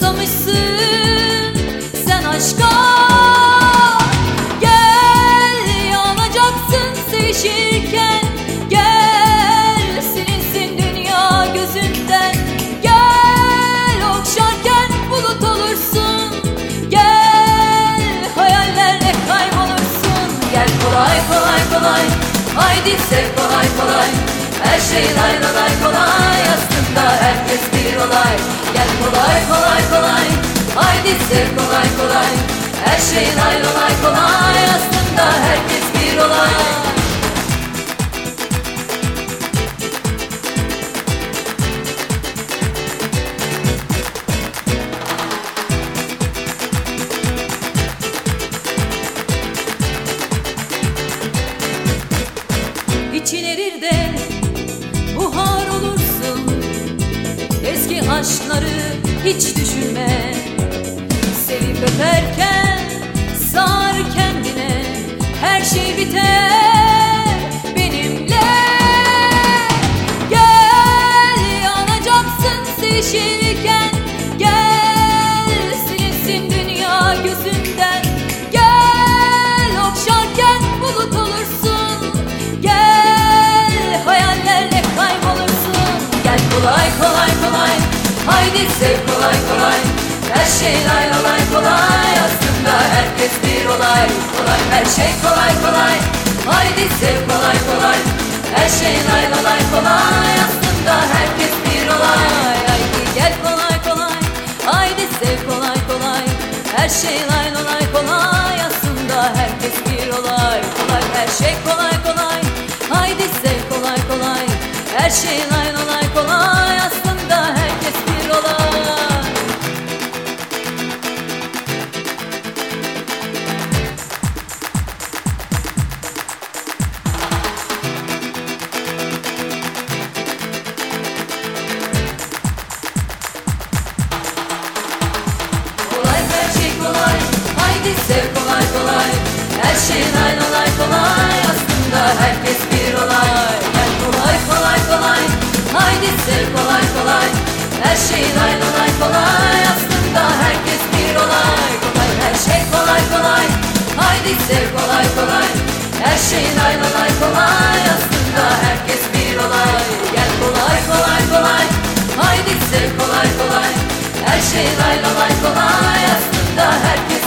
susamışsın sen aşka Gel yanacaksın sevişirken. Gel silinsin dünya gözünden. Gel okşarken bulut olursun. Gel hayallerle kaybolursun. Gel kolay kolay kolay. Haydi sev kolay kolay. Her şey lay lay lay kolay. Aslında herkes Her şey lay lay lay kolay Aslında herkes bir olay. İçin erir de buhar olursun. Eski aşkları hiç düşünme. Sevip öperken Sev kolay kolay Her şey lay lay kolay. Aslında herkes bir olay Kolay her şey kolay kolay. Haydi sev kolay kolay Her şey lay lay kolay. Aslında herkes bir olay Haydi gel kolay kolay. Haydi sev kolay kolay Her şey lay lay kolay. Aslında herkes bir olay Kolay her şey kolay kolay. Haydi sev kolay kolay Her şey lay lay haydi sev kolay kolay. Her şey lay lay kolay. Aslında herkes bir olay. Gel kolay kolay kolay. Haydi sev kolay kolay. Her şey lay lay kolay. Aslında herkes bir olay. Kolay her şey kolay kolay. Haydi sev kolay kolay. Her şey lay lay kolay. Aslında herkes bir olay. Gel kolay kolay kolay. Haydi sev kolay kolay. Her şey lay lay kolay. Aslında herkes